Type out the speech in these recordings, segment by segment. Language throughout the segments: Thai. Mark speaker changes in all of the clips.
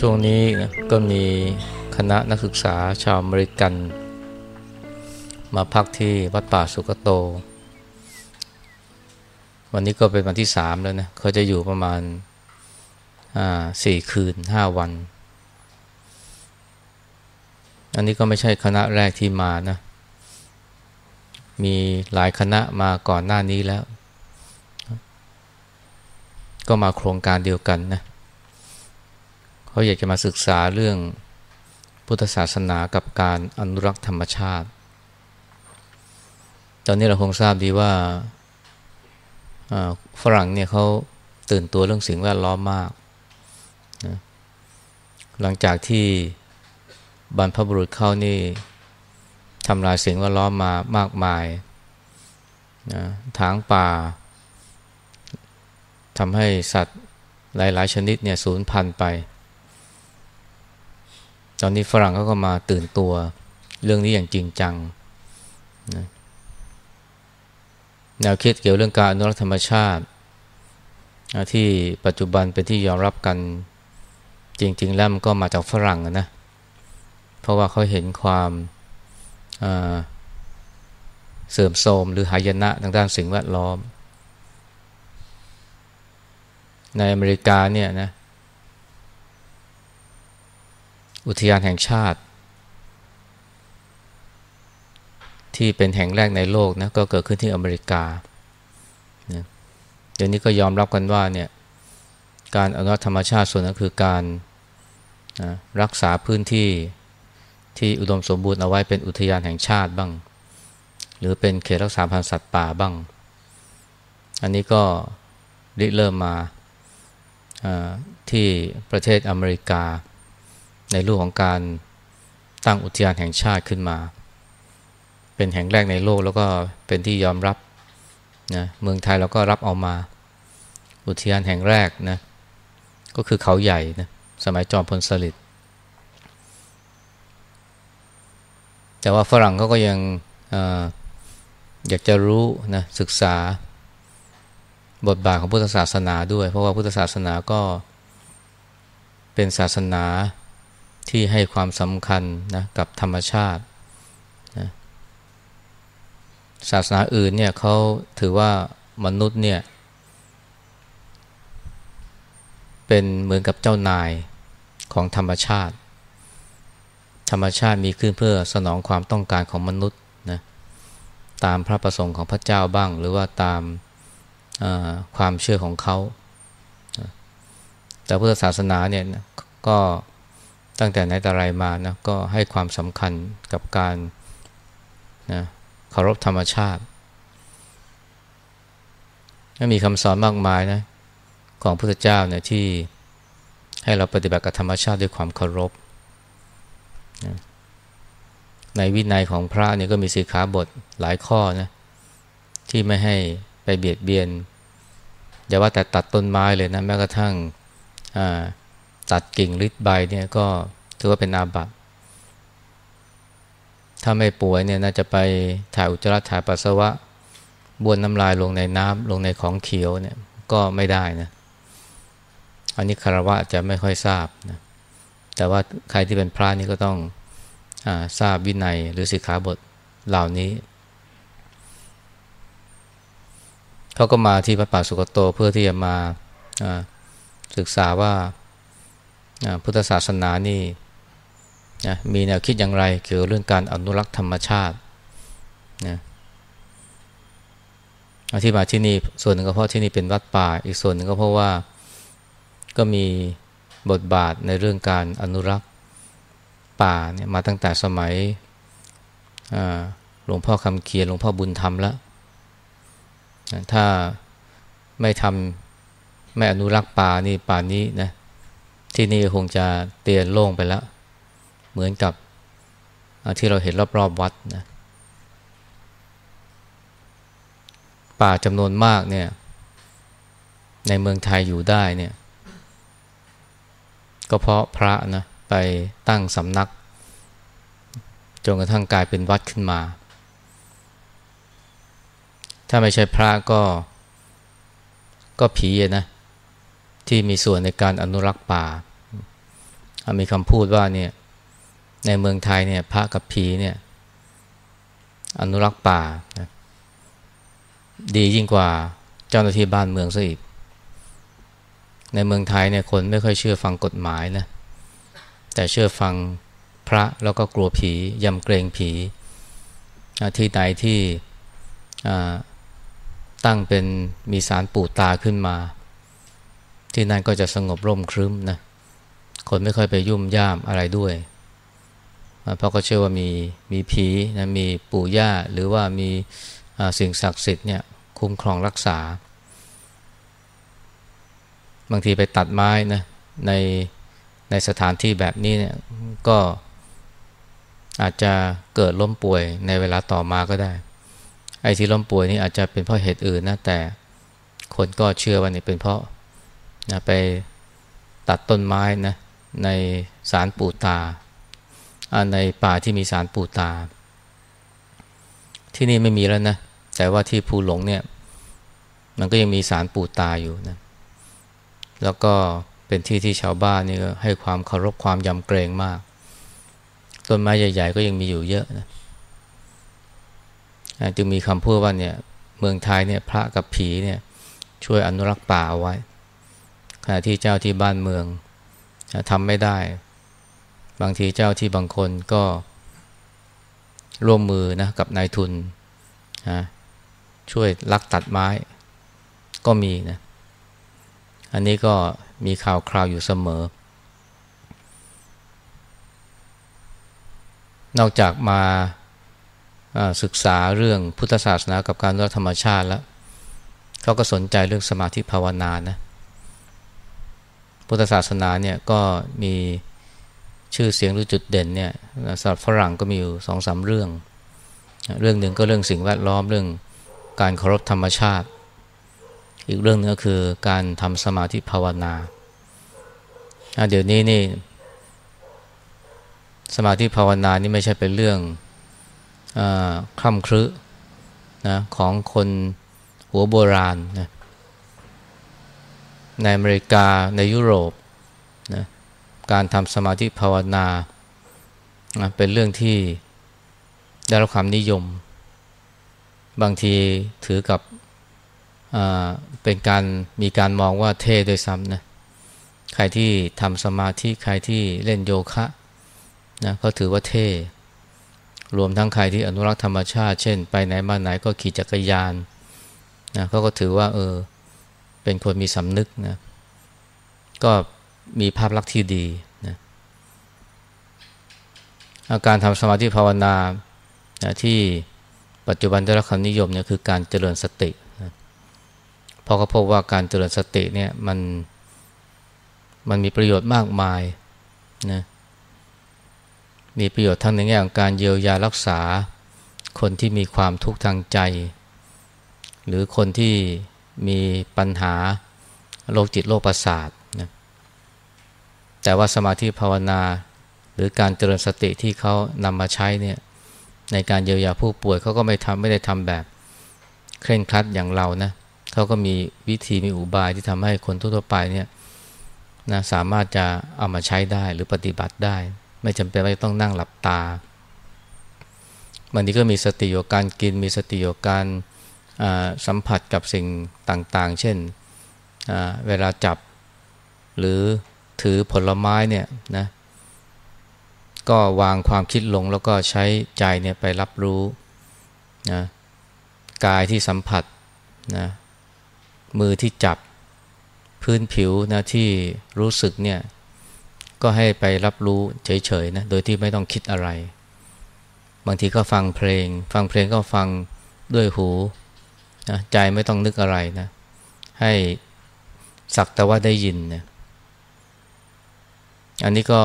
Speaker 1: ช่วงนี้ก็มีคณะนักศึกษาชาวอเมริกัน มาพักที่วัดป่าสุกโต วันนี้ก็เป็นวันที่สามแล้วนะเขาจะอยู่ประมาณสี่คืนห้าวัน อันนี้ก็ไม่ใช่คณะแรกที่มานะ มีหลายคณะมาก่อนหน้านี้แล้ว ก็มาโครงการเดียวกันนะเขาอยากจะมาศึกษาเรื่องพุทธศาสนากับการอนุรักษ์ธรรมชาติ ตอนนี้เราคงทราบดีว่าฝรั่งเนี่ยเขาตื่นตัวเรื่องสิ่งแวดล้อมมากนะหลังจากที่บรรพบุรุษเขานี่ทำลายสิ่งแวดล้อมมามากมายนะทางป่าทำให้สัตว์หลาย ๆ ชนิดเนี่ยสูญพันธุ์ไป ตอนนี้ฝรั่งเขาก็มาตื่นตัว เรื่องนี้อย่างจริงจังนะแนวคิดเกี่ยวเรื่องการอนุรักษ์ธรรมชาติ ที่ปัจจุบันเป็นที่ยอมรับกันจริง ๆ แล้วมันก็มาจากฝรั่งนะ เพราะว่าเขาเห็นความเสื่อมโทรมหรือหายนะทางด้านสิ่งแวดล้อม ในอเมริกาเนี่ยนะ อุทยานแห่งชาติ ที่เป็นแห่งแรกในโลกนะก็เกิดขึ้นที่อเมริกาเดี๋ยวนี้ก็ยอมรับกันว่าเนี่ยการอนุรักษ์ธรรมชาติส่วนนั้นคือการนะรักษาพื้นที่ที่อุดมสมบูรณ์เอาไว้เป็นอุทยานแห่งชาติบ้าง หรือเป็นเขตรักษาพันธุ์สัตว์ป่าบ้าง อันนี้ก็ริเริ่มมาที่ประเทศอเมริกา ในรูปของการตั้งอุทยานแห่งชาติขึ้นมา เป็นแห่งแรกในโลกแล้วก็เป็นที่ยอมรับนะเมืองไทยเราก็รับเอามา อุทยานแห่งแรกนะก็คือเขาใหญ่นะสมัยจอมพลสฤษดิ์แต่ว่าฝรั่งเขาก็ยังออยากจะรู้นะศึกษาบทบาทของพุทธศาสนาด้วย เพราะว่าพุทธศาสนาก็เป็นศาสนา ที่ให้ความสำคัญนะกับธรรมชาตินะศาสนาอื่นเนี่ยเขาถือว่ามนุษย์เนี่ยเป็นเหมือนกับเจ้านายของธรรมชาติ ธรรมชาติมีขึ้นเพื่อสนองความต้องการของมนุษย์นะตามพระประสงค์ของพระเจ้าบ้าง หรือว่าตามความเชื่อของเขาแต่พุทธศาสนาเนี่ยก็ ตั้งแต่ไหนแต่ไรมานะก็ให้ความสำคัญกับการนะเคารพธรรมชาติมีคำสอนมากมายนะของพระพุทธเจ้าเนี่ยที่ให้เราปฏิบัติกับธรรมชาติด้วยความเคารพนะในวินัยของพระเนี่ยก็มีสีขาบทหลายข้อนะที่ไม่ให้ไปเบียดเบียนอย่าว่าแต่ตัดต้นไม้เลยนะแม้กระทั่ง ตัดกิ่งริดใบเนี่ยก็ถือว่าเป็นอาบัติถ้าไม่ป่วยเนี่ยน่าจะไปถ่ายอุจจาระถ่ายปัสสาวะบ้วนน้ำลายลงในน้ำลงในของเขียวเนี่ยก็ไม่ได้นะ อันนี้คารวะจะไม่ค่อยทราบนะ แต่ว่าใครที่เป็นพระนี่ก็ต้องอทราบวินัยหรือสิกขาบทเหล่านี้ เขาก็มาที่พระป่าสุกโตเพื่อที่จะมาศึกษาว่า พุทธศาสนานี่นะมีแนวคิดอย่างไรเกี่ยวกับเรื่องการอนุรักษ์ธรรมชาตินะที่มาที่นี่ส่วนหนึ่งก็เพราะที่นี่เป็นวัดป่า อีกส่วนหนึ่งก็เพราะว่าก็มีบทบาทในเรื่องการอนุรักษ์ป่าเนี่ยมาตั้งแต่สมัยหลวงพ่อคำเขียนหลวงพ่อบุญธรรมแล้วถ้าไม่ทำไม่อนุรักษ์ป่านี่ป่านี้นะ ที่นี่คงจะเตียนโล่งไปแล้ว เหมือนกับที่เราเห็นรอบๆวัดนะป่าจำนวนมากเนี่ย ในเมืองไทยอยู่ได้เนี่ย ก็เพราะพระนะไปตั้งสำนักจนกระทั่งกลายเป็นวัดขึ้นมา ถ้าไม่ใช่พระก็ ก็ผีนะ ที่มีส่วนในการอนุรักษ์ป่า มีคำพูดว่าเนี่ยในเมืองไทยเนี่ยพระกับผีเนี่ยอนุรักษ์ป่านะดียิ่งกว่าเจ้าหน้าที่บ้านเมืองซะอีก ในเมืองไทยเนี่ยคนไม่ค่อยเชื่อฟังกฎหมายนะแต่เชื่อฟังพระแล้วก็กลัวผียำเกรงผี ที่ใดที่ตั้งเป็นมีสารปู่ตาขึ้นมา ที่นั่นก็จะสงบร่มครึ้มนะคนไม่ค่อยไปยุ่มย่ามอะไรด้วย เพราะก็เชื่อว่ามีมีผีนะมีปู่ย่าหรือว่ามีสิ่งศักดิ์สิทธิ์เนี่ยคุ้มครองรักษา บางทีไปตัดไม้นะในในสถานที่แบบนี้เนี่ยก็อาจจะเกิดล้มป่วยในเวลาต่อมาก็ได้ ไอ้ที่ล้มป่วยนี่อาจจะเป็นเพราะเหตุอื่นนะแต่คนก็เชื่อว่านี่เป็นเพราะ นะไปตัดต้นไม้นะในสารปูตา ในป่าที่มีสารปูตา ที่นี่ไม่มีแล้วนะแต่ว่าที่ภูหลงเนี่ย มันก็ยังมีสารปูตาอยู่นะแล้วก็เป็นที่ที่ชาวบ้านนี่ให้ความเคารพความยำเกรงมาก ต้นไม้ใหญ่ ๆ ก็ยังมีอยู่เยอะนะจึงมีคำพูดว่าเนี่ย เมืองไทยเนี่ย พระกับผีเนี่ย ช่วยอนุรักษ์ป่าเอาไว้ ที่เจ้าที่บ้านเมืองทำไม่ได้ บางทีเจ้าที่บางคนก็ร่วมมือนะกับนายทุนนะช่วยลักตัดไม้ก็มีนะ อันนี้ก็มีข่าวคราวอยู่เสมอ นอกจากมาศึกษาเรื่องพุทธศาสนากับการรักธรรมชาติแล้วเขาก็สนใจเรื่องสมาธิภาวนานะ พุทธศาสนาเนี่ยก็มีชื่อเสียงหรือจุดเด่นเนี่ยสำหรับฝรั่งก็มีอยู่สองสาเรื่อง เรื่องหนึ่งก็เรื่องสิ่งแวดล้อมเรื่องการเคารพธรรมชาติ อีกเรื่องนึงก็คือการทำสมาธิภาวนาเดี๋ยวนี้นี่สมาธิภาวนานี่ไม่ใช่เป็นเรื่องคล่ำครึนะของคนหัวโบราณนะ ในอเมริกาในยุโรปนะการทำสมาธิภาวนานะเป็นเรื่องที่ได้รับความนิยม บางทีถือกับเป็นการมีการมองว่าเท่ด้วยซ้ำนะใครที่ทำสมาธิใครที่เล่นโยคะนะเขาถือว่าเท่ รวมทั้งใครที่อนุรักษ์ธรรมชาติ เช่น ไปไหนมาไหนก็ขี่จักรยานนะเขาก็ถือว่าเออ เป็นคนมีสำนึกนะก็มีภาพลักษณ์ที่ดีนะอาการทำสมาธิภาวนานะที่ปัจจุบันได้รับความนิยมเนี่ยคือการเจริญสตินะเพราะเขาพบว่าการเจริญสติเนี่ยมันมันมีประโยชน์มากมายนะมีประโยชน์ทั้งในแง่ของการเยียวยารักษาคนที่มีความทุกข์ทางใจ หรือคนที่ มีปัญหาโรคจิตโรคประสาทนะแต่ว่าสมาธิภาวนา หรือการเจริญสติที่เขานำมาใช้เนี่ยในการเยียวยาผู้ป่วยเขาก็ไม่ทำไม่ได้ทำแบบ เคร่งครัดอย่างเรานะเขาก็มีวิธีมีอุบายที่ทำให้คนทั่วไปเนี่ยนะสามารถจะเอามาใช้ได้หรือปฏิบัติได้ ไม่จำเป็นว่าต้องนั่งหลับตาบางทีก็มีสติอยู่การกิน มีสติอยู่การ สัมผัสกับสิ่งต่างๆ เช่นเวลาจับหรือถือผลไม้เนี่ยนะก็วางความคิดลงแล้วก็ใช้ใจเนี่ยไปรับรู้นะกายที่สัมผัสนะมือที่จับพื้นผิวนะที่รู้สึกเนี่ยก็ให้ไปรับรู้เฉยๆนะโดยที่ไม่ต้องคิดอะไร บางทีก็ฟังเพลง ฟังเพลงก็ฟังด้วยหู นะใจไม่ต้องนึกอะไรนะ ให้สักแต่ว่าได้ยินนะอันนี้ก็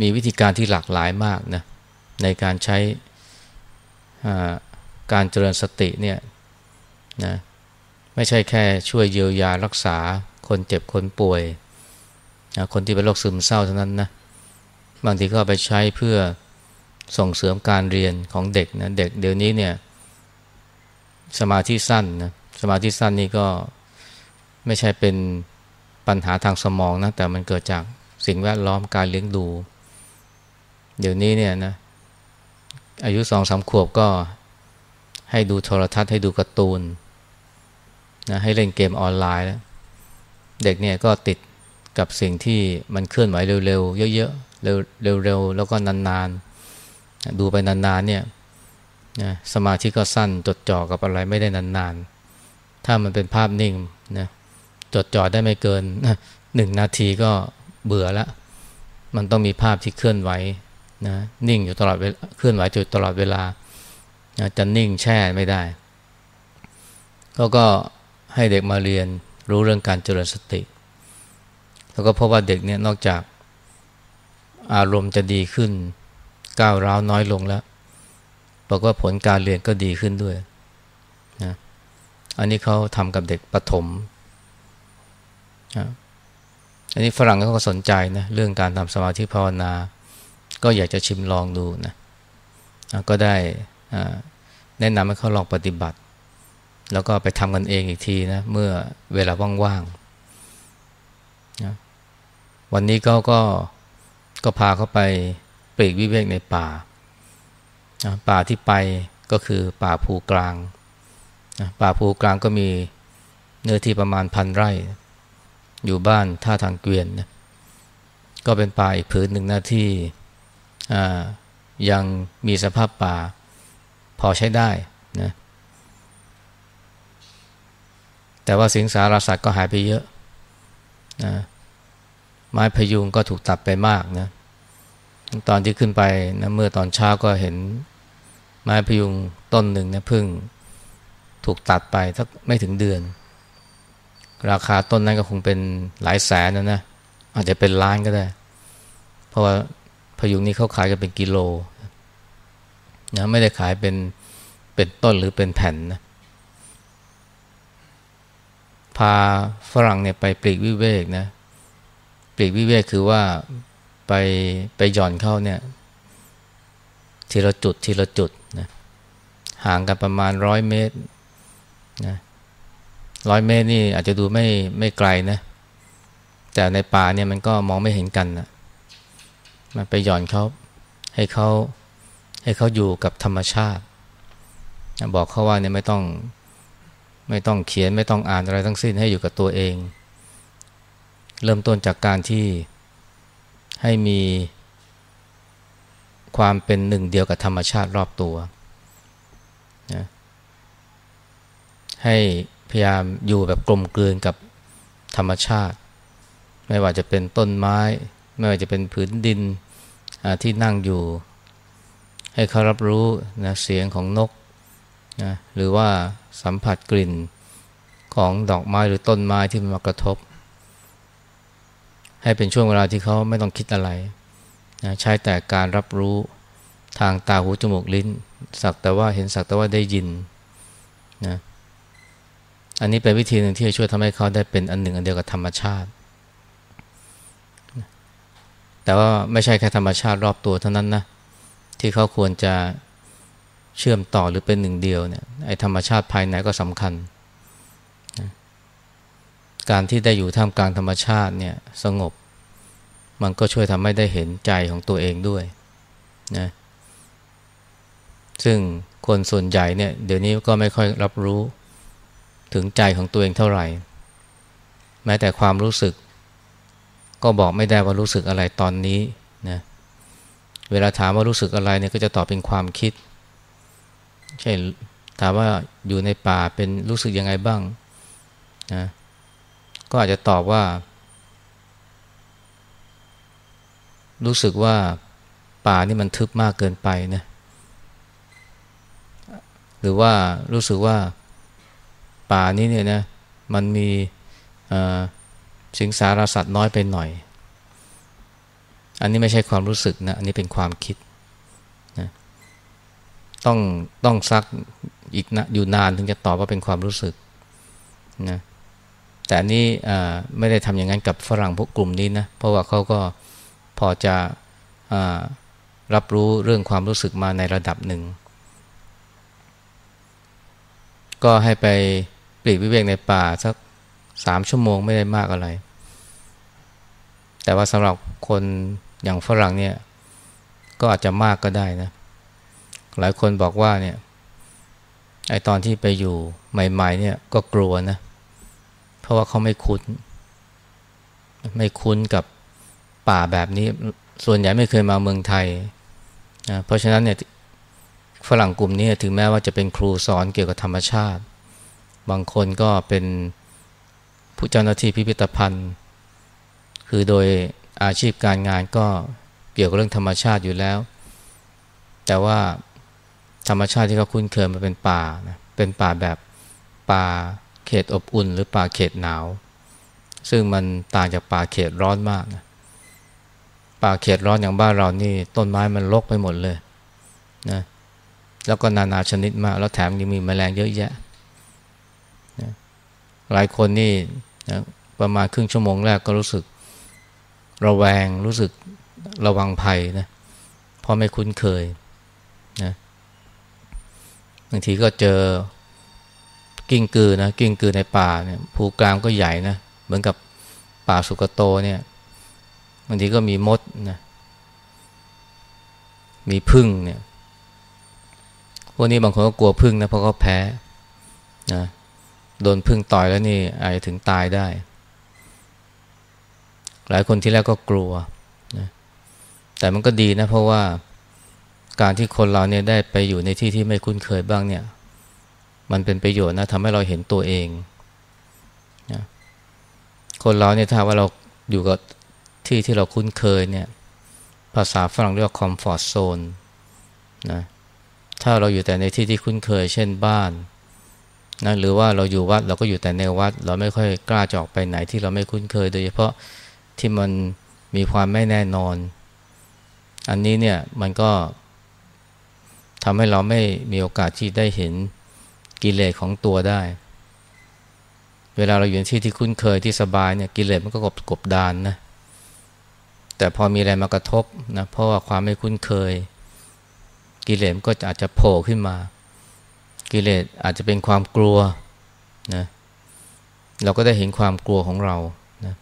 Speaker 1: มีวิธีการที่หลากหลายมากนะในการใช้การเจริญสติเนี่ยนะไม่ใช่แค่ช่วยเยียวยารักษาคนเจ็บคนป่วยนะคนที่เป็นโรคซึมเศร้าเท่านั้นนะบางทีก็ไปใช้เพื่อส่งเสริมการเรียนของเด็กนะเด็กเดี๋ยวนี้เนี่ย สมาธิสั้นนะสมาธิสั้นนี่ก็ไม่ใช่เป็นปัญหาทางสมองนะแต่มันเกิดจากสิ่งแวดล้อมการเลี้ยงดู เดี๋ยวนี้เนี่ยนะอายุสองสามขวบก็ให้ดูโทรทัศน์ให้ดูการ์ตูนนะให้เล่นเกมออนไลน์แล้วเด็กเนี่ยก็ติดกับสิ่งที่มันเคลื่อนไหวเร็วๆเยอะๆเร็วๆแล้วก็นานๆ ดูไปนานๆเนี่ย นะสมาธิก็สั้นจดจ่อกับอะไรไม่ได้นานๆ ถ้ามันเป็นภาพนิ่งนะจดจ่อได้ไม่เกินหนึ่งนาทีก็เบื่อละ มันต้องมีภาพที่เคลื่อนไหวนะนิ่งอยู่ตลอดเคลื่อนไหวอยู่ตลอดเวลานะจะนิ่งแช่ไม่ได้เขาก็ให้เด็กมาเรียนรู้เรื่องการเจริญสติ แล้วก็พบว่าเด็กเนี่ยนอกจากอารมณ์จะดีขึ้นก้าวร้าวน้อยลงแล้ว บอกว่าผลการเรียนก็ดีขึ้นด้วยนะอันนี้เขาทำกับเด็กประถมนะอันนี้ฝรั่งเขาก็สนใจนะเรื่องการทำสมาธิภาวนา ก็อยากจะชิมลองดูนะก็ได้แนะนำให้เขาลองปฏิบัติ แล้วก็ไปทำกันเองอีกทีนะเมื่อเวลาว่างๆนะวันนี้เขาก็ก็พาเขาไปปลีกวิเวกในป่านะ ป่าที่ไปก็คือป่าภูกลางป่าภูกลางก็มีเนื้อที่ประมาณพันไร่ อยู่บ้านท่าทางเกวียนนะก็เป็นป่าอีกผืนหนึ่งหนะที่ยังมีสภาพป่าพอใช้ได้นะแต่ว่าสิงสารสัตว์ก็หายไปเยอะนะไม้พยุงก็ถูกตัดไปมากนะตอนที่ขึ้นไปนะเมื่อตอนเช้าก็เห็น ไม้พยุงต้นหนึ่งเนะพึ่งถูกตัดไปสักไม่ถึงเดือน ราคาต้นนั้นก็คงเป็นหลายแสนนะนะอาจจะเป็นล้านก็ได้ เพราะว่าพยุงนี้เขาขายกันเป็นกิโลนะไม่ได้ขายเป็นเป็นต้นหรือเป็นแผ่นนะพาฝรั่งเนี่ยไปปลีกวิเวกนะปลีกวิเวกคือว่าไปไปหย่อนเข้าเนี่ยทีละจุดทีละจุด ห่างกันประมาณร้อยเมตรนะร้อยเมตรนี่อาจจะดูไม่ไม่ไกลนะ แต่ในป่าเนี่ยมันก็มองไม่เห็นกันนะมันไปหย่อนเขาให้เขาให้เขาอยู่กับธรรมชาติ บอกเขาว่าเนี่ยไม่ต้องไม่ต้องเขียนไม่ต้องอ่านอะไรทั้งสิ้นให้อยู่กับตัวเอง เริ่มต้นจากการที่ให้มีความเป็นหนึ่งเดียวกับธรรมชาติรอบตัวนะ ให้พยายามอยู่แบบกลมกลืนกับธรรมชาติ ไม่ว่าจะเป็นต้นไม้ ไม่ว่าจะเป็นผืนดินที่นั่งอยู่ ให้เขารับรู้นะเสียงของนกนะหรือว่าสัมผัสกลิ่นของดอกไม้หรือต้นไม้ที่มันมากระทบ ให้เป็นช่วงเวลาที่เขาไม่ต้องคิดอะไรนะใช้แต่การรับรู้ทางตาหูจมูกลิ้น สักแต่ว่าเห็นสักแต่ว่าได้ยินนะ อันนี้เป็นวิธีหนึ่งที่จะช่วยทำให้เขาได้เป็นอันหนึ่งอันเดียวกับธรรมชาติ แต่ว่าไม่ใช่แค่ธรรมชาติรอบตัวเท่านั้นนะที่เขาควรจะเชื่อมต่อหรือเป็นหนึ่งเดียวเนี่ยไอ้ธรรมชาติภายในก็สำคัญ การที่ได้อยู่ท่ามกลางธรรมชาติเนี่ยสงบ มันก็ช่วยทำให้ได้เห็นใจของตัวเองด้วยนะซึ่งคนส่วนใหญ่เนี่ยเดี๋ยวนี้ก็ไม่ค่อยรับรู้ ถึงใจของตัวเองเท่าไหร่ แม้แต่ความรู้สึก ก็บอกไม่ได้ว่ารู้สึกอะไรตอนนี้นะเวลาถามว่ารู้สึกอะไรเนี่ยก็จะตอบเป็นความคิดใช่ถามว่าอยู่ในป่าเป็นรู้สึกยังไงบ้างนะก็อาจจะตอบว่า รู้สึกว่าป่านี่มันทึบมากเกินไปนะหรือว่ารู้สึกว่า ป่านี้เนี่ยนะมันมีสิงสารสัตว์น้อยไปหน่อย อันนี้ไม่ใช่ความรู้สึกนะอันนี้เป็นความคิดนะต้องต้องซักอีกนะอยู่นานถึงจะตอบว่าเป็นความรู้สึกนะแต่นนี้ไม่ได้ทำอย่างนั้นกับฝรั่งพวกกลุ่มนี้นะเพราะว่าเขาก็พอจะรับรู้เรื่องความรู้สึกมาในระดับหนึ่ง ก็ให้ไป ปลีกวิเวกในป่าสักสามชั่วโมงไม่ได้มากอะไร แต่ว่าสำหรับคนอย่างฝรั่งเนี่ย ก็อาจจะมากก็ได้นะ หลายคนบอกว่าเนี่ยไอตอนที่ไปอยู่ใหม่ ๆ เนี่ยก็กลัวนะ เพราะว่าเขาไม่คุ้น ไม่คุ้นกับป่าแบบนี้ ส่วนใหญ่ไม่เคยมาเมืองไทยนะเพราะฉะนั้นเนี่ยฝรั่งกลุ่มนี้ถึงแม้ว่าจะเป็นครูสอนเกี่ยวกับธรรมชาติ บางคนก็เป็นผู้เจ้าหน้าที่พิพิธภัณฑ์ คือโดยอาชีพการงานก็เกี่ยวกับเรื่องธรรมชาติอยู่แล้ว แต่ว่าธรรมชาติที่เขาคุ้นเคยมันเป็นป่านะเป็นป่าแบบป่าเขตอบอุ่น หรือป่าเขตหนาว ซึ่งมันต่างจากป่าเขตร้อนมากนะป่าเขตร้อนอย่างบ้านเรานี่ต้นไม้มันรกไปหมดเลยนะแล้วก็นานาชนิดมาก แล้วแถมยังมีแมลงเยอะแยะนะ หลายคนนี่นะประมาณครึ่งชั่วโมงแรกก็รู้สึกระแวงรู้สึกระวังภัยนะเพราะไม่คุ้นเคยนะบางทีก็เจอกิ้งกือนะกิ้งกือในป่าเนี่ยภูกรามก็ใหญ่นะเหมือนกับป่าสุกโตเนี่ยบางทีก็มีมดนะมีพึ่งเนี่ยพวกนี้บางคนก็กลัวพึ่งนะเพราะเขาแพ้นะ โดนพึ่งต่อยแล้วนี่อาจจะถึงตายได้ หลายคนที่แรกก็กลัวนะแต่มันก็ดีนะเพราะว่าการที่คนเราเนี่ยได้ไปอยู่ในที่ที่ไม่คุ้นเคยบ้างเนี่ย มันเป็นประโยชน์นะทำให้เราเห็นตัวเองนะคนเราเนี่ยถ้าว่าเราอยู่กับที่ที่เราคุ้นเคยเนี่ย ภาษาฝรั่งเรียกว่า comfort zone นะถ้าเราอยู่แต่ในที่ที่คุ้นเคย เช่นบ้าน นะหรือว่าเราอยู่วัดเราก็อยู่แต่ในวัด เราไม่ค่อยกล้าจะออกไปไหนที่เราไม่คุ้นเคย โดยเฉพาะที่มันมีความไม่แน่นอน อันนี้เนี่ยมันก็ทำให้เราไม่มีโอกาสที่ได้เห็นกิเลสของตัวได้ เวลาเราอยู่ในที่ที่คุ้นเคยที่สบายเนี่ยกิเลสมันก็กบกบดานนะแต่พอมีอะไรมากระทบนะเพราะว่าความไม่คุ้นเคย กิเลสก็อาจจะโผล่ขึ้นมา กิเลสอาจจะเป็นความกลัวนะเราก็ได้เห็นความกลัวของเรานะ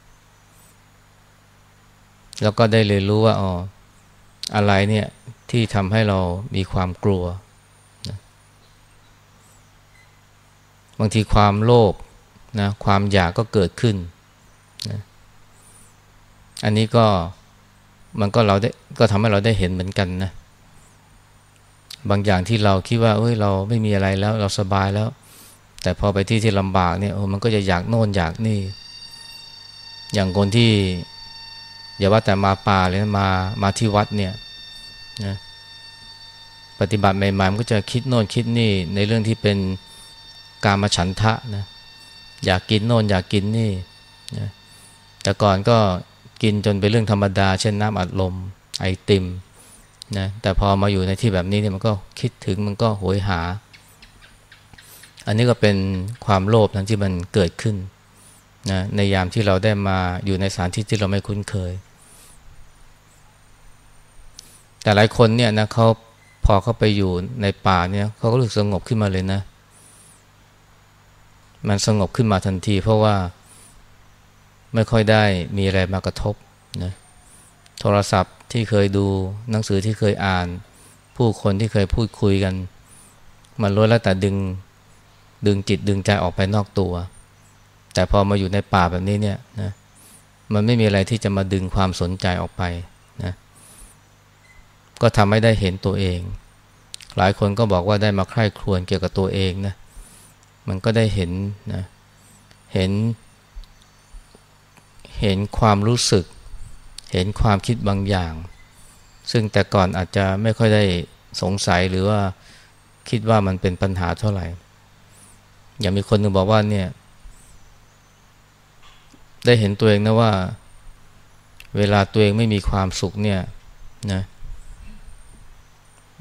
Speaker 1: แล้วก็ได้เลยนรู้ว่าอ๋ออะไรเนี่ยที่ทำให้เรามีความกลัวนะบางทีความโลภนะความอยากก็เกิดขึ้นนะอันนี้ก็มันก็เราได้ก็ทำให้เราได้เห็นเหมือนกันนะ บางอย่างที่เราคิดว่าเอ้ยเราไม่มีอะไรแล้วเราสบายแล้ว แต่พอไปที่ที่ลำบากเนี่ยโอ้มันก็จะอยากโน่นอยากนี่ อย่างคนที่อย่าว่าแต่มาป่าเลยมามาที่วัดเนี่ยนะปฏิบัติใหม่ๆมันก็จะคิดโน่นคิดนี่ในเรื่องที่เป็นการมาฉันทะนะอยากกินโน่นอยากกินนี่นะแต่ก่อนก็กินจนเป็นเรื่องธรรมดา เช่นน้ำอัดลมไอติม นะแต่พอมาอยู่ในที่แบบนี้เนี่ยมันก็คิดถึงมันก็โหยหา อันนี้ก็เป็นความโลภนั้นที่มันเกิดขึ้นนะในยามที่เราได้มาอยู่ในสถานที่ที่เราไม่คุ้นเคย แต่หลายคนเนี่ยนะเขาพอเขาไปอยู่ในป่าเนี่ยเขาก็รู้สึกสงบขึ้นมาเลยนะ มันสงบขึ้นมาทันที เพราะว่าไม่ค่อยได้มีอะไรมากระทบนะโทรศัพท์ ที่เคยดูหนังสือที่เคยอ่าน ผู้คนที่เคยพูดคุยกัน มันล้วนแล้วแต่ดึงดึงจิตดึงใจออกไปนอกตัว แต่พอมาอยู่ในป่าแบบนี้เนี่ยนะมันไม่มีอะไรที่จะมาดึงความสนใจออกไปนะก็ทำให้ได้เห็นตัวเอง หลายคนก็บอกว่าได้มาใคร่ครวญเกี่ยวกับตัวเองนะมันก็ได้เห็นนะเห็น เห็นความรู้สึก เห็นความคิดบางอย่าง ซึ่งแต่ก่อนอาจจะไม่ค่อยได้สงสัยหรือว่าคิดว่ามันเป็นปัญหาเท่าไหร่ อย่างมีคนหนึ่งบอกว่าเนี่ย ได้เห็นตัวเองนะว่า เวลาตัวเองไม่มีความสุขเนี่ยนะ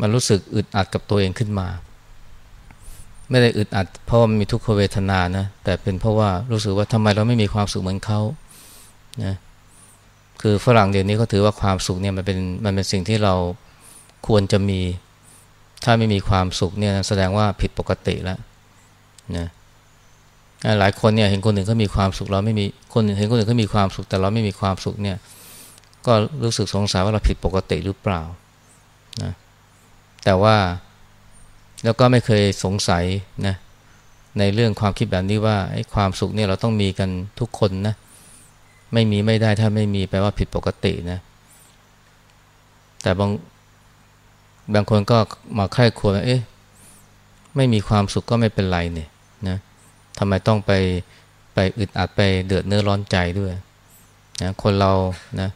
Speaker 1: มันรู้สึกอึดอัดกับตัวเองขึ้นมา ไม่ได้อึดอัดเพราะมันมีทุกขเวทนานะแต่เป็นเพราะว่ารู้สึกว่าทำไมเราไม่มีความสุขเหมือนเขานะ คือฝรั่งเดี๋ยวนี้เขาถือว่าความสุขเนี่ยมันเป็นมันเป็นสิ่งที่เราควรจะมี ถ้าไม่มีความสุขเนี่ยแสดงว่าผิดปกติแล้วนะหลายคนเนี่ยเห็นคนอื่นเขามีความสุขเราไม่มีคนเห็นคนอื่นเขามีความสุขแต่เราไม่มีความสุขเนี่ยก็รู้สึกสงสัยว่าเราผิดปกติหรือเปล่านะแต่ว่าแล้วก็ไม่เคยสงสัยนะในเรื่องความคิดแบบนี้ว่าไอ้ความสุขเนี่ยเราต้องมีกันทุกคนนะ ไม่มีไม่ได้ถ้าไม่มีแปลว่าผิดปกตินะแต่บางบางคนก็มาใคร่ควญเอ๊ะไม่มีความสุขก็ไม่เป็นไรเนี่ยนะทำไมต้องไปไปอึดอัดไปเดือดเนื้อร้อนใจด้วยนะคนเรานะ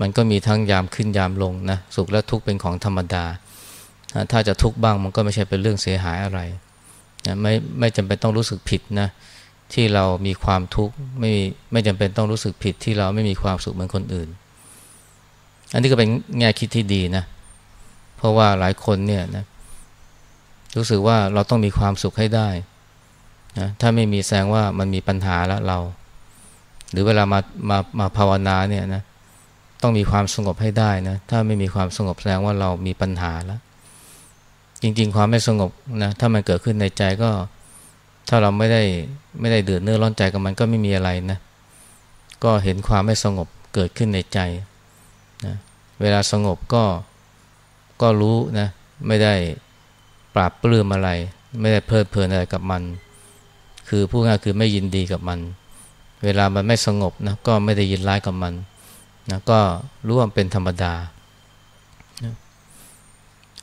Speaker 1: มันก็มีทั้งยามขึ้นยามลงนะสุขและทุกข์เป็นของธรรมดา ถ้าจะทุกข์บ้างมันก็ไม่ใช่เป็นเรื่องเสียหายอะไรนะไม่ไม่จำเป็นต้องรู้สึกผิดนะ ที่เรามีความทุกข์ไม่ไม่จำเป็นต้องรู้สึกผิดที่เราไม่มีความสุขเหมือนคนอื่น อันนี้ก็เป็นแง่คิดที่ดีนะ เพราะว่าหลายคนเนี่ยนะรู้สึกว่าเราต้องมีความสุขให้ได้นะถ้าไม่มีแสดงว่ามันมีปัญหาแล้วเรา หรือเวลามามามาภาวนาเนี่ยนะต้องมีความสงบให้ได้นะถ้าไม่มีความสงบแสดงว่าเรามีปัญหาแล้ว จริง ๆ ความไม่สงบนะถ้ามันเกิดขึ้นในใจก็ ถ้าเราไม่ได้ไม่ได้เดือดเนื้อร้อนใจกับมันก็ไม่มีอะไรนะ ก็เห็นความไม่สงบเกิดขึ้นในใจนะเวลาสงบก็ก็รู้นะไม่ได้ปราบปลื้มอะไร ไม่ได้เพลิดเพลินอะไรกับมัน คือพูดง่ายคือไม่ยินดีกับมัน เวลามันไม่สงบนะก็ไม่ได้ยินร้ายกับมันนะก็รู้ว่าเป็นธรรมดา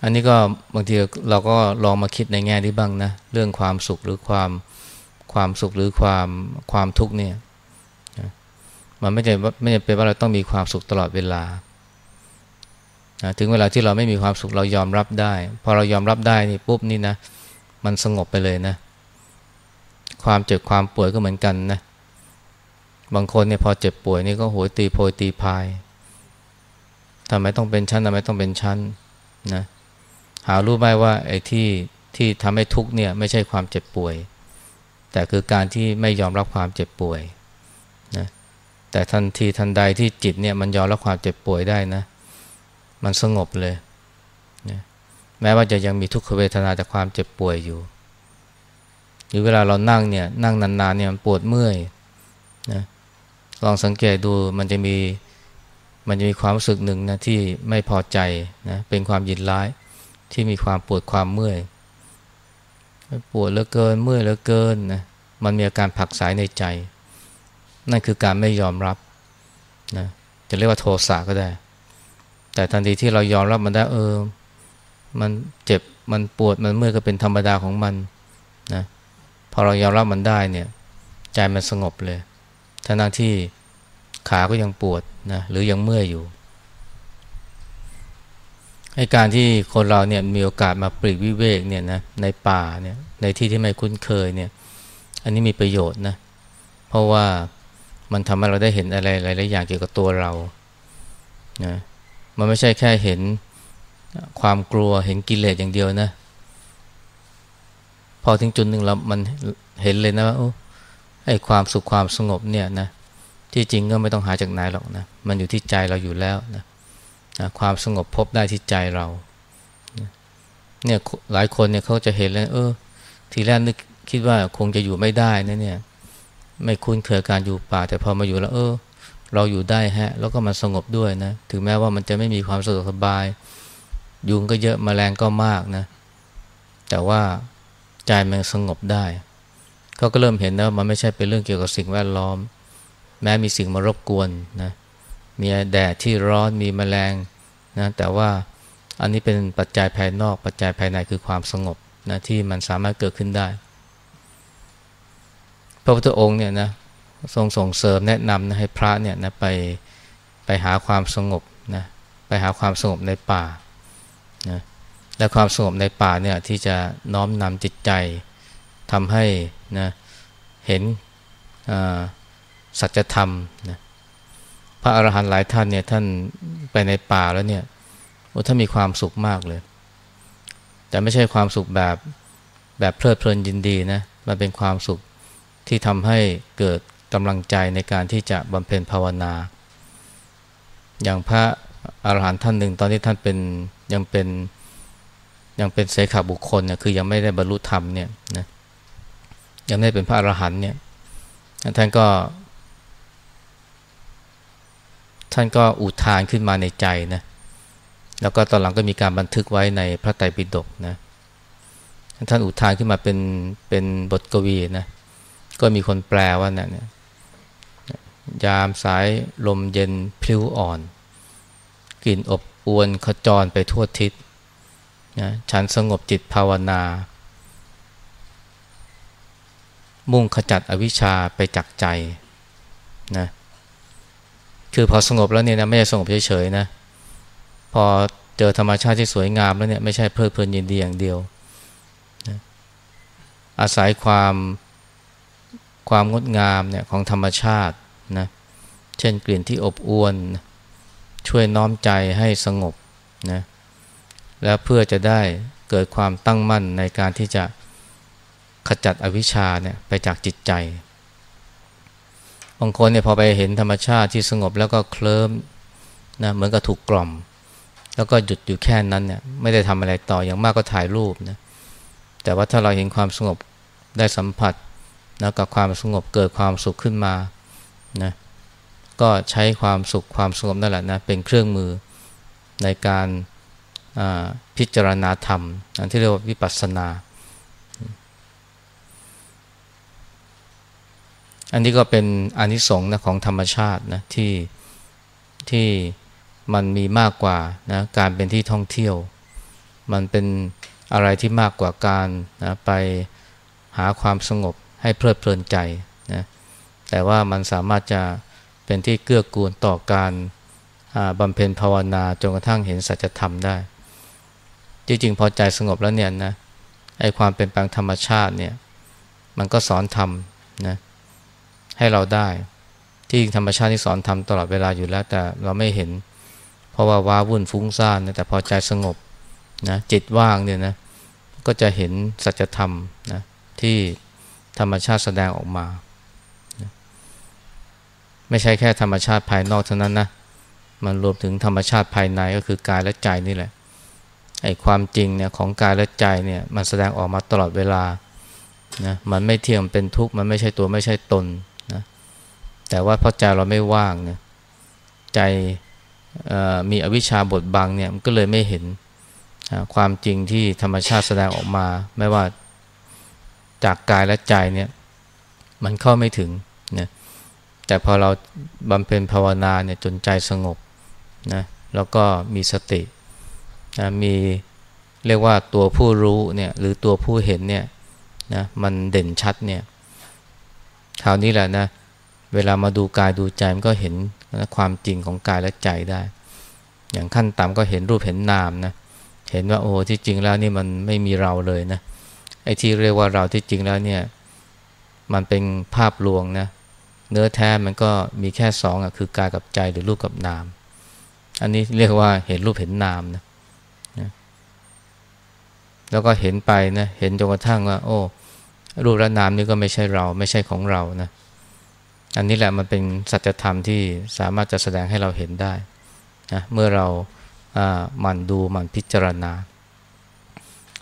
Speaker 1: อันนี้ก็บางทีเราก็ลองมาคิดในแง่นี้บ้างนะ เรื่องความสุขหรือความความสุขหรือความความทุกข์เนี่ยมันไม่ใช่ไม่ใช่เป็นว่าเราต้องมีความสุขตลอดเวลาถึงเวลาที่เราไม่มีความสุขเรายอมรับได้ พอเรายอมรับได้นี่ปุ๊บนี่นะมันสงบไปเลยนะ ความเจ็บความป่วยก็เหมือนกันนะ บางคนเนี่ยพอเจ็บป่วยนี่ก็โหยตีโพยตีพายทำไมต้องเป็นชั้นทำไมต้องเป็นชั้นนะ หารู้ไหมว่าไอ้ที่ที่ทำให้ทุกเนี่ยไม่ใช่ความเจ็บป่วย แต่คือการที่ไม่ยอมรับความเจ็บป่วยนะแต่ทันทีทันใดที่จิตเนี่ยมันยอมรับความเจ็บป่วยได้นะ มันสงบเลยนะแม้ว่าจะยังมีทุกขเวทนาจากความเจ็บป่วยอยู่ หรือเวลาเรานั่งเนี่ยนั่งนานๆเนี่ยมันปวดเมื่อยนะลองสังเกตดูมันจะมีมันจะมีความรู้สึกหนึ่งนะที่ไม่พอใจนะเป็นความยินร้าย ที่มีความปวดความเมื่อย ปวดเหลือเกินเมื่อยเหลือเกินนะมันมีอาการผักสายในใจ นั่นคือการไม่ยอมรับนะจะเรียกว่าโทสะก็ได้ แต่ทันทีที่เรายอมรับมันได้เออ มันเจ็บมันปวดมันเมื่อยก็เป็นธรรมดาของมันนะพอเรายอมรับมันได้เนี่ย ใจมันสงบเลยทั้งที่ขาก็ยังปวดนะหรือยังเมื่อยอยู่ ให้การที่คนเราเนี่ยมีโอกาสมาปลีกวิเวกเนี่ยนะในป่าเนี่ยในที่ที่ไม่คุ้นเคยเนี่ย อันนี้มีประโยชน์นะเพราะว่ามันทำให้เราได้เห็นอะไรหลายๆอย่างเกี่ยวกับตัวเรานะมันไม่ใช่แค่เห็นความกลัวเห็นกิเลสอย่างเดียวนะ พอถึงจุดหนึ่งเรามันเห็นเลยนะว่าไอ้ความสุขความสงบเนี่ยนะที่จริงก็ไม่ต้องหาจากไหนหรอกนะ มันอยู่ที่ใจเราอยู่แล้วนะนะ ความสงบพบได้ที่ใจเราเนี่ยหลายคนเนี่ยเขาจะเห็นแล้วเออ ทีแรกนึกคิดว่าคงจะอยู่ไม่ได้นะเนี่ย ไม่คุ้นเคยการอยู่ป่า แต่พอมาอยู่แล้ว เออ เราอยู่ได้ฮะ แล้วก็มันสงบด้วยนะ ถึงแม้ว่ามันจะไม่มีความสะดวกสบาย ยุงก็เยอะมแมลงก็มากนะ แต่ว่าใจมันสงบได้เขาก็เริ่มเห็นนะมันไม่ใช่เป็นเรื่องเกี่ยวกับสิ่งแวดล้อม แม้มีสิ่งมารบกวนนะ มีแดดที่ร้อนมีแมลงนะแต่ว่าอันนี้เป็นปัจจัยภายนอกปัจจัยภายในคือความสงบนะที่มันสามารถเกิดขึ้นได้ พระพุทธองค์เนี่ยนะทรงส่งเสริมแนะนำนะให้พระเนี่ยนะไปไปหาความสงบนะไปหาความสงบในป่านะและความสงบในป่าเนี่ยที่จะน้อมนำจิตใจทำให้นะเห็นสัจธรรมนะ พระอรหันต์หลายท่านเนี่ยท่านไปในป่าแล้วเนี่ยโอ้ท่านมีความสุขมากเลย แต่ไม่ใช่ความสุขแบบแบบเพลิดเพลินยินดีนะมันเป็นความสุขที่ทำให้เกิดกำลังใจในการที่จะบำเพ็ญภาวนา อย่างพระอาหารหันต์ท่านหนึ่งตอนที่ท่านเป็นยังเป็นยังเป็นเสขาบุคคลเนี่ยคือยังไม่ได้บรรลุธรรมเนี่ยนะยังไม่ได้เป็นพระอรหันต์เนี่ยท่านก็ ท่านก็อุทานขึ้นมาในใจนะแล้วก็ตอนหลังก็มีการบันทึกไว้ในพระไตรปิฎกนะท่านอุทานขึ้นมาเป็นเป็นบทกวีนะก็มีคนแปลว่าเนี่ยยามสายลมเย็นพลิ้วอ่อน กลิ่นอบอวนขจรไปทั่วทิศนะฉันสงบจิตภาวนา มุ่งขจัดอวิชชาไปจากใจนะ คือพอสงบแล้วเนี่ยนะไม่ใช่สงบเฉยๆนะ พอเจอธรรมชาติที่สวยงามแล้วเนี่ยไม่ใช่เพลิดเพลินยินดีอย่างเดียวนะอาศัยความความงดงามเนี่ยของธรรมชาตินะเช่นกลิ่นที่อบอวลช่วยน้อมใจให้สงบนะและเพื่อจะได้เกิดความตั้งมั่นในการที่จะขจัดอวิชชาเนี่ยไปจากจิตใจ บางคนเนี่ยพอไปเห็นธรรมชาติที่สงบแล้วก็เคลิ้มนะเหมือนกับถูกกล่อม แล้วก็หยุดอยู่แค่นั้นเนี่ยไม่ได้ทำอะไรต่ออย่างมากก็ถ่ายรูปนะแต่ว่าถ้าเราเห็นความสงบได้สัมผัสนะกับความสงบเกิดความสุขขึ้นมานะก็ใช้ความสุขความสงบนั่นแหละนะเป็นเครื่องมือในการพิจารณาธรรมอันที่เรียกว่าวิปัสสนา อันนี้ก็เป็นอนิสงส์นะของธรรมชาตินะที่ที่มันมีมากกว่านะการเป็นที่ท่องเที่ยว มันเป็นอะไรที่มากกว่าการนะไปหาความสงบให้เพลิดเพลินใจนะแต่ว่ามันสามารถจะเป็นที่เกื้อกูลต่อการบำเพ็ญภาวนาจนกระทั่งเห็นสัจธรรมได้ จริงๆพอใจสงบแล้วเนี่ยนะไอความเป็นแปลงธรรมชาติเนี่ยมันก็สอนธรรมนะ ให้เราได้ ที่ธรรมชาติที่สอนธรรมตลอดเวลาอยู่แล้ว แต่เราไม่เห็น เพราะว่าว้าวุ่นฟุ้งซ่านนะแต่พอใจสงบนะจิตว่างเนี่ยนะก็จะเห็นสัจธรรมนะที่ธรรมชาติแสดงออกมาไม่ใช่แค่ธรรมชาติภายนอกเท่านั้นนะมันรวมถึงธรรมชาติภายในก็คือกายและใจนี่แหละไอ้ความจริงเนี่ยของกายและใจเนี่ยมันแสดงออกมาตลอดเวลานะมันไม่เที่ยงเป็นทุกข์ มันไม่ใช่ตัวไม่ใช่ตน แต่ว่าเพราะใจเราไม่ว่างเนี่ยใจมีอวิชชาบดบังเนี่ยมันก็เลยไม่เห็นความจริงที่ธรรมชาติแสดงออกมา ไม่ว่าจากกายและใจเนี่ยมันเข้าไม่ถึงนะแต่พอเราบำเพ็ญภาวนาเนี่ยจนใจสงบนะแล้วก็มีสตินะมีเรียกว่าตัวผู้รู้เนี่ยหรือตัวผู้เห็นเนี่ยนะมันเด่นชัดเนี่ยคราวนี้แหละนะ เวลามาดูกายดูใจมันก็เห็นนะความจริงของกายและใจได้ อย่างขั้นต่ำก็เห็นรูปเห็นนามนะเห็นว่าโอ้ที่จริงแล้วนี่มันไม่มีเราเลยนะไอ้ที่เรียกว่าเราที่จริงแล้วเนี่ยมันเป็นภาพลวงนะเนื้อแท้มันก็มีแค่สองอะคือกายกับใจหรือรูปกับนาม อันนี้เรียกว่าเห็นรูปเห็นนามนะนะแล้วก็เห็นไปนะเห็นจนกระทั่งว่า โอ้ รูปและนามนี่ก็ไม่ใช่เรา ไม่ใช่ของเรานะ อันนี้แหละมันเป็นสัจธรรมที่สามารถจะแสดงให้เราเห็นได้นะเมื่อเราหมั่นดูหมั่นพิจารณา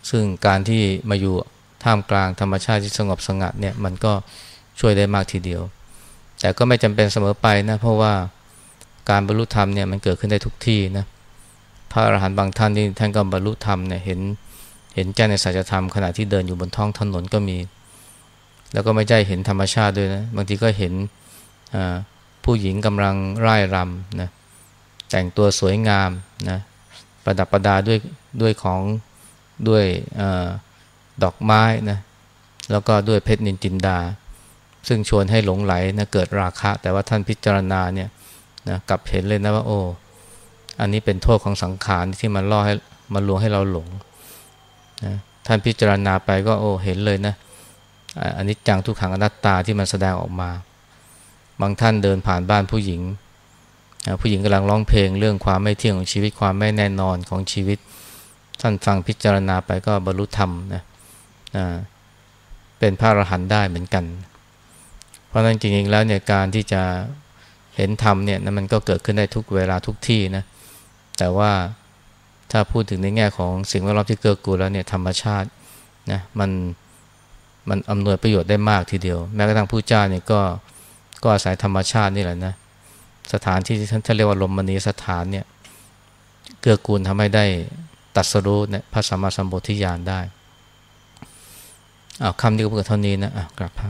Speaker 1: ซึ่งการที่มาอยู่ท่ามกลางธรรมชาติที่สงบสงัดเนี่ยมันก็ช่วยได้มากทีเดียว แต่ก็ไม่จำเป็นเสมอไปนะเพราะว่าการบรรลุธรรมเนี่ยมันเกิดขึ้นได้ทุกที่นะพระอรหันต์บางท่านที่ท่านก็บรรลุธรรมเนี่ยเห็นเห็นแจ้งในสัจธรรมขณะที่เดินอยู่บนท้องถนนก็มี แล้วก็ไม่ใช่เห็นธรรมชาติด้วยนะบางทีก็เห็น ผู้หญิงกำลังร่ายรำนะแต่งตัวสวยงามนะประดับประดาด้วยด้วยของด้วยอดอกไม้นะแล้วก็ด้วยเพชรนินจินดา ซึ่งชวนให้หลงไหลนะเกิดราคะ แต่ว่าท่านพิจารณาเนี่ยนะกลับเห็นเลยนะว่าโอ้อันนี้เป็นโทษของสังขารที่มันล่อให้มันลวงให้เราหลงนะท่านพิจารณาไปก็โอ้เห็นเลยนะอันนี้จังทุกขังอนัตตาที่มันแสดงออกมา บางท่านเดินผ่านบ้านผู้หญิง ผู้หญิงกำลังร้องเพลงเรื่องความไม่เที่ยงของชีวิตความไม่แน่นอนของชีวิต ท่านฟังพิจารณาไปก็บรรลุธรรมนะเป็นพระอรหันต์ได้เหมือนกัน เพราะนั้นจริงๆแล้วเนี่ยการที่จะเห็นธรรมเนี่ยนมันก็เกิดขึ้นได้ทุกเวลาทุกที่นะแต่ว่าถ้าพูดถึงในแง่ของสิ่งแวดล้อมที่เกิดกูลแล้วเนี่ยธรรมชาตินะมันมันอำนวยประโยชน์ได้มากทีเดียว แม้กระทั่งผู้เจ้าเนี่ยก็ ก็อาศัยธรรมชาตินี่แหละนะสถานที่ที่ท่านเรียกว่าลมมณีสถานเนี่ยเกื้อกูลทำให้ได้ตัดสรู้เนี่ยพระสัมมาสัมพุทธิญาณได้อาคำนี้ก็เพื่อเท่านี้นะอะกลับพระ